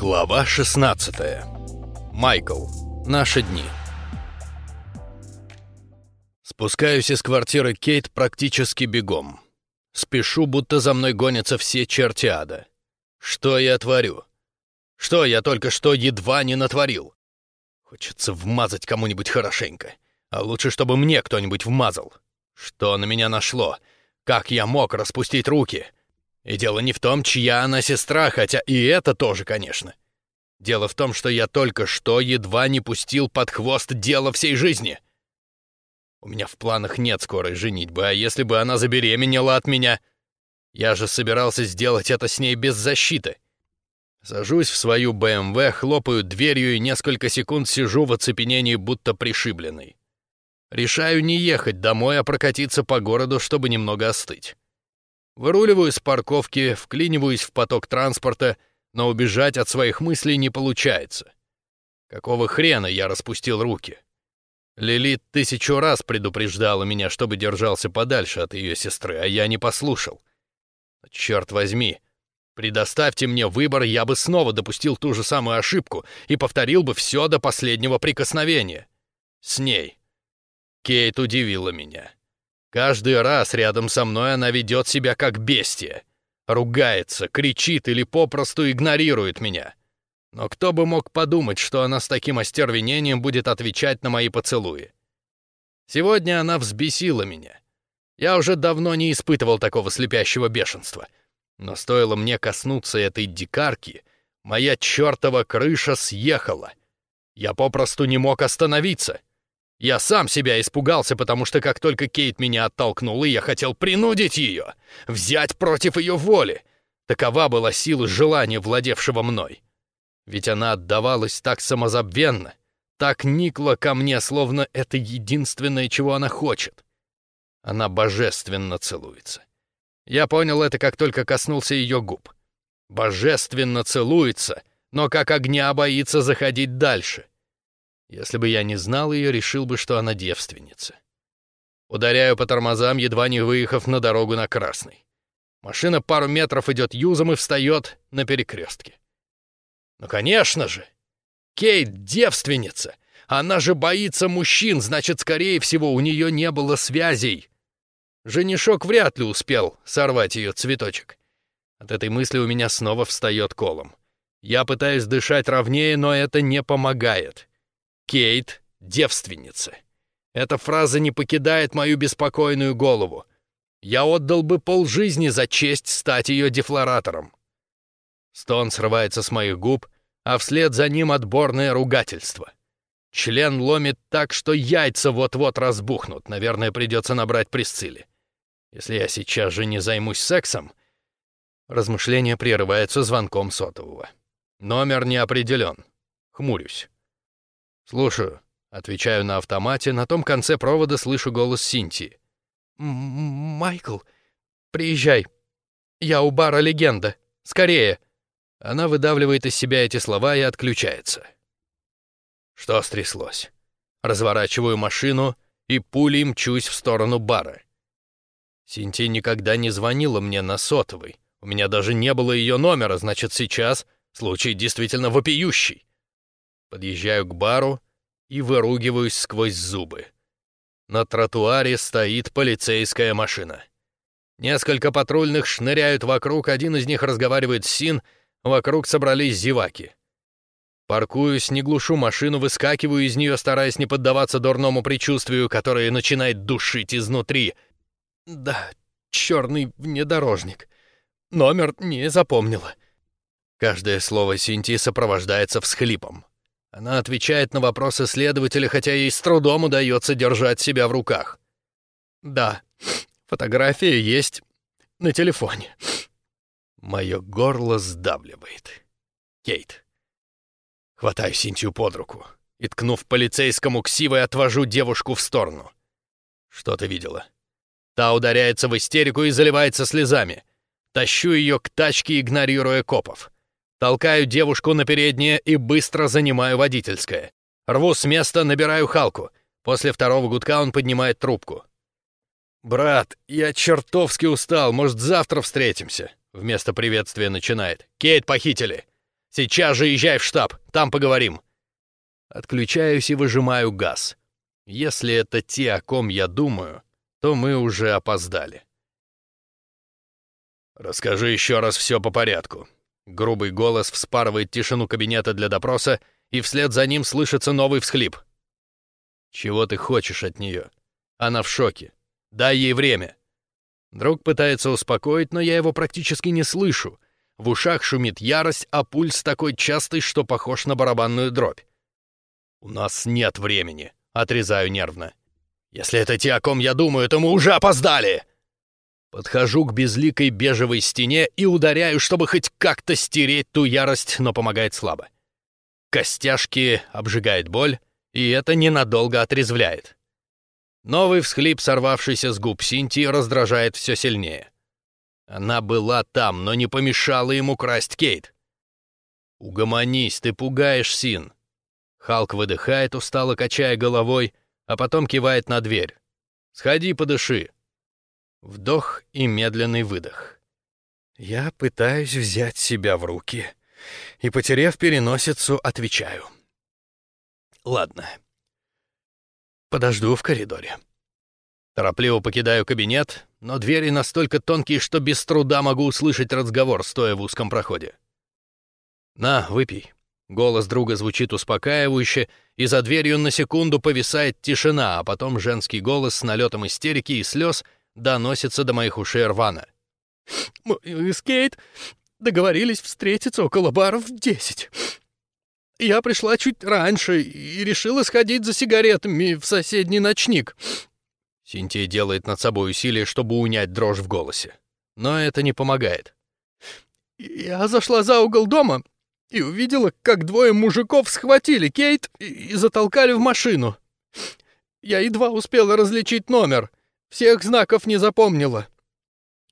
Глава 16. Майкл. Наши дни. Спускаюсь из квартиры Кейт практически бегом. Спешу, будто за мной гонятся все черти ада. Что я творю? Что я только что едва не натворил? Хочется вмазать кому-нибудь хорошенько. А лучше, чтобы мне кто-нибудь вмазал. Что на меня нашло? Как я мог распустить руки? И дело не в том, чья она сестра, хотя и это тоже, конечно. Дело в том, что я только что едва не пустил под хвост дело всей жизни. У меня в планах нет скорой женитьбы, а если бы она забеременела от меня? Я же собирался сделать это с ней без защиты. Сажусь в свою БМВ, хлопаю дверью и несколько секунд сижу в оцепенении, будто пришибленный. Решаю не ехать домой, а прокатиться по городу, чтобы немного остыть. Выруливаю с парковки, вклиниваюсь в поток транспорта, но убежать от своих мыслей не получается. Какого хрена я распустил руки? Лилит тысячу раз предупреждала меня, чтобы держался подальше от ее сестры, а я не послушал. Черт возьми, предоставьте мне выбор, я бы снова допустил ту же самую ошибку и повторил бы все до последнего прикосновения. С ней. Кейт удивила меня. Каждый раз рядом со мной она ведет себя как бестия. Ругается, кричит или попросту игнорирует меня. Но кто бы мог подумать, что она с таким остервенением будет отвечать на мои поцелуи. Сегодня она взбесила меня. Я уже давно не испытывал такого слепящего бешенства. Но стоило мне коснуться этой дикарки, моя чертова крыша съехала. Я попросту не мог остановиться. Я сам себя испугался, потому что как только Кейт меня оттолкнула, я хотел принудить ее, взять против ее воли. Такова была сила желания, владевшего мной. Ведь она отдавалась так самозабвенно, так никла ко мне, словно это единственное, чего она хочет. Она божественно целуется. Я понял это, как только коснулся ее губ. Божественно целуется, но как огня боится заходить дальше — если бы я не знал ее, решил бы, что она девственница. Ударяю по тормозам, едва не выехав на дорогу на красный. Машина пару метров идет юзом и встает на перекрестке. Ну, конечно же! Кейт — девственница! Она же боится мужчин, значит, скорее всего, у нее не было связей. Женишок вряд ли успел сорвать ее цветочек. От этой мысли у меня снова встает колом. Я пытаюсь дышать ровнее, но это не помогает. Кейт — девственница. Эта фраза не покидает мою беспокойную голову. Я отдал бы полжизни за честь стать ее дефлоратором. Стон срывается с моих губ, а вслед за ним отборное ругательство. Член ломит так, что яйца вот-вот разбухнут. Наверное, придется набрать Присцилле. Если я сейчас же не займусь сексом... Размышление прерывается звонком сотового. Номер не определен. Хмурюсь. «Слушаю», — отвечаю на автомате, на том конце провода слышу голос Синтии. «Майкл, приезжай. Я у бара «Легенда». Скорее!» Она выдавливает из себя эти слова и отключается. Что стряслось? Разворачиваю машину и пулей мчусь в сторону бара. Синтия никогда не звонила мне на сотовый. У меня даже не было ее номера, значит, сейчас случай действительно вопиющий. Подъезжаю к бару и выругиваюсь сквозь зубы. На тротуаре стоит полицейская машина. Несколько патрульных шныряют вокруг, один из них разговаривает с Син, вокруг собрались зеваки. Паркуюсь, не глушу машину, выскакиваю из нее, стараясь не поддаваться дурному предчувствию, которое начинает душить изнутри. Да, черный внедорожник. Номер не запомнила. Каждое слово Синти сопровождается всхлипом. Она отвечает на вопросы следователя, хотя ей с трудом удается держать себя в руках. «Да, фотография есть на телефоне». Мое горло сдавливает. Кейт. Хватаю Синтию под руку и, ткнув полицейскому ксивой, отвожу девушку в сторону. «Что ты видела?» Та ударяется в истерику и заливается слезами. Тащу ее к тачке, игнорируя копов. Толкаю девушку на переднее и быстро занимаю водительское. Рву с места, набираю Халку. После второго гудка он поднимает трубку. «Брат, я чертовски устал, может, завтра встретимся?» Вместо приветствия начинает. «Кейт похитили. Сейчас же езжай в штаб, там поговорим!» Отключаюсь и выжимаю газ. Если это те, о ком я думаю, то мы уже опоздали. «Расскажи еще раз все по порядку». Грубый голос вспарывает тишину кабинета для допроса, и вслед за ним слышится новый всхлип. «Чего ты хочешь от нее? Она в шоке. Дай ей время». Друг пытается успокоить, но я его практически не слышу. В ушах шумит ярость, а пульс такой частый, что похож на барабанную дробь. «У нас нет времени», — отрезаю нервно. «Если это те, о ком я думаю, то мы уже опоздали!» Подхожу к безликой бежевой стене и ударяю, чтобы хоть как-то стереть ту ярость, но помогает слабо. Костяшки обжигает боль, и это ненадолго отрезвляет. Новый всхлип, сорвавшийся с губ Синтии, раздражает все сильнее. Она была там, но не помешала ему красть Кейт. «Угомонись, ты пугаешь, Син!» Халк выдыхает, устало качая головой, а потом кивает на дверь. «Сходи, подыши!» Вдох и медленный выдох. Я пытаюсь взять себя в руки и, потеряв переносицу, отвечаю. Ладно. Подожду в коридоре. Торопливо покидаю кабинет, но двери настолько тонкие, что без труда могу услышать разговор, стоя в узком проходе. «На, выпей». Голос друга звучит успокаивающе, и за дверью на секунду повисает тишина, а потом женский голос с налетом истерики и слез — доносится до моих ушей рвано. «Мы с Кейт договорились встретиться около баров в десять. Я пришла чуть раньше и решила сходить за сигаретами в соседний ночник». Синтия делает над собой усилие, чтобы унять дрожь в голосе. Но это не помогает. «Я зашла за угол дома и увидела, как двое мужиков схватили Кейт и затолкали в машину. Я едва успела различить номер. Всех знаков не запомнила.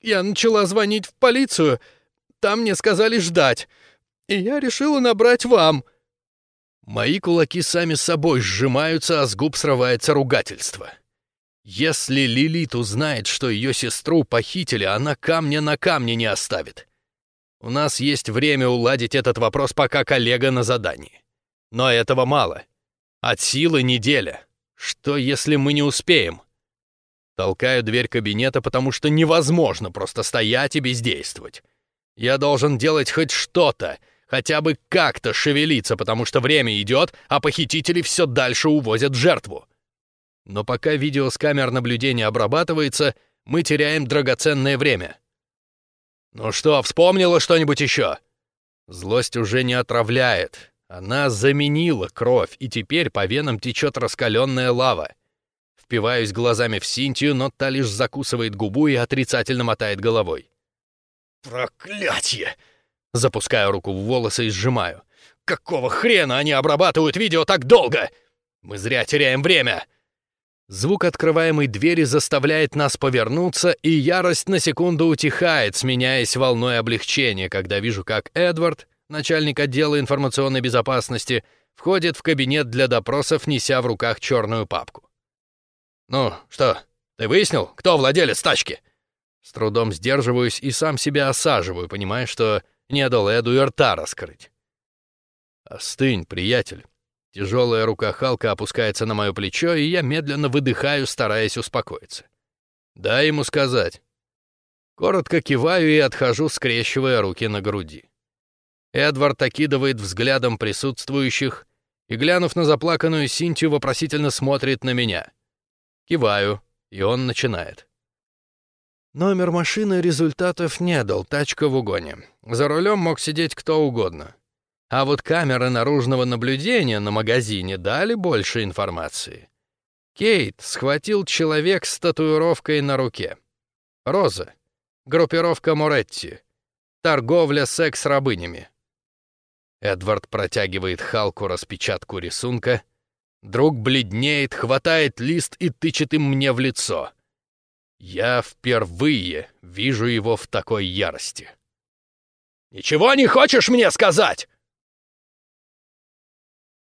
Я начала звонить в полицию, там мне сказали ждать, и я решила набрать вам». Мои кулаки сами собой сжимаются, а с губ срывается ругательство. Если Лилит узнает, что ее сестру похитили, она камня на камне не оставит. У нас есть время уладить этот вопрос, пока коллега на задании. Но этого мало. От силы неделя. Что, если мы не успеем? Толкаю дверь кабинета, потому что невозможно просто стоять и бездействовать. Я должен делать хоть что-то, хотя бы как-то шевелиться, потому что время идет, а похитители все дальше увозят жертву. Но пока видео с камер наблюдения обрабатывается, мы теряем драгоценное время. «Ну что, вспомнила что-нибудь еще?» Злость уже не отравляет. Она заменила кровь, и теперь по венам течет раскаленная лава. Впиваюсь глазами в Синтию, но та лишь закусывает губу и отрицательно мотает головой. «Проклятье!» Запускаю руку в волосы и сжимаю. «Какого хрена они обрабатывают видео так долго? Мы зря теряем время!» Звук открываемой двери заставляет нас повернуться, и ярость на секунду утихает, сменяясь волной облегчения, когда вижу, как Эдвард, начальник отдела информационной безопасности, входит в кабинет для допросов, неся в руках черную папку. «Ну, что, ты выяснил, кто владелец тачки?» С трудом сдерживаюсь и сам себя осаживаю, понимая, что не дал Эду и рта раскрыть. «Остынь, приятель». Тяжелая рука Халка опускается на мое плечо, и я медленно выдыхаю, стараясь успокоиться. «Дай ему сказать». Коротко киваю и отхожу, скрещивая руки на груди. Эдвард окидывает взглядом присутствующих и, глянув на заплаканную Синтию, вопросительно смотрит на меня. Киваю, и он начинает. Номер машины результатов не дал, тачка в угоне. За рулем мог сидеть кто угодно. А вот камеры наружного наблюдения на магазине дали больше информации. Кейт схватил человек с татуировкой на руке. Роза. Группировка Моретти. Торговля секс-рабынями. Эдвард протягивает Халку распечатку рисунка — Друг бледнеет, хватает лист и тычет им мне в лицо. Я впервые вижу его в такой ярости. «Ничего не хочешь мне сказать?»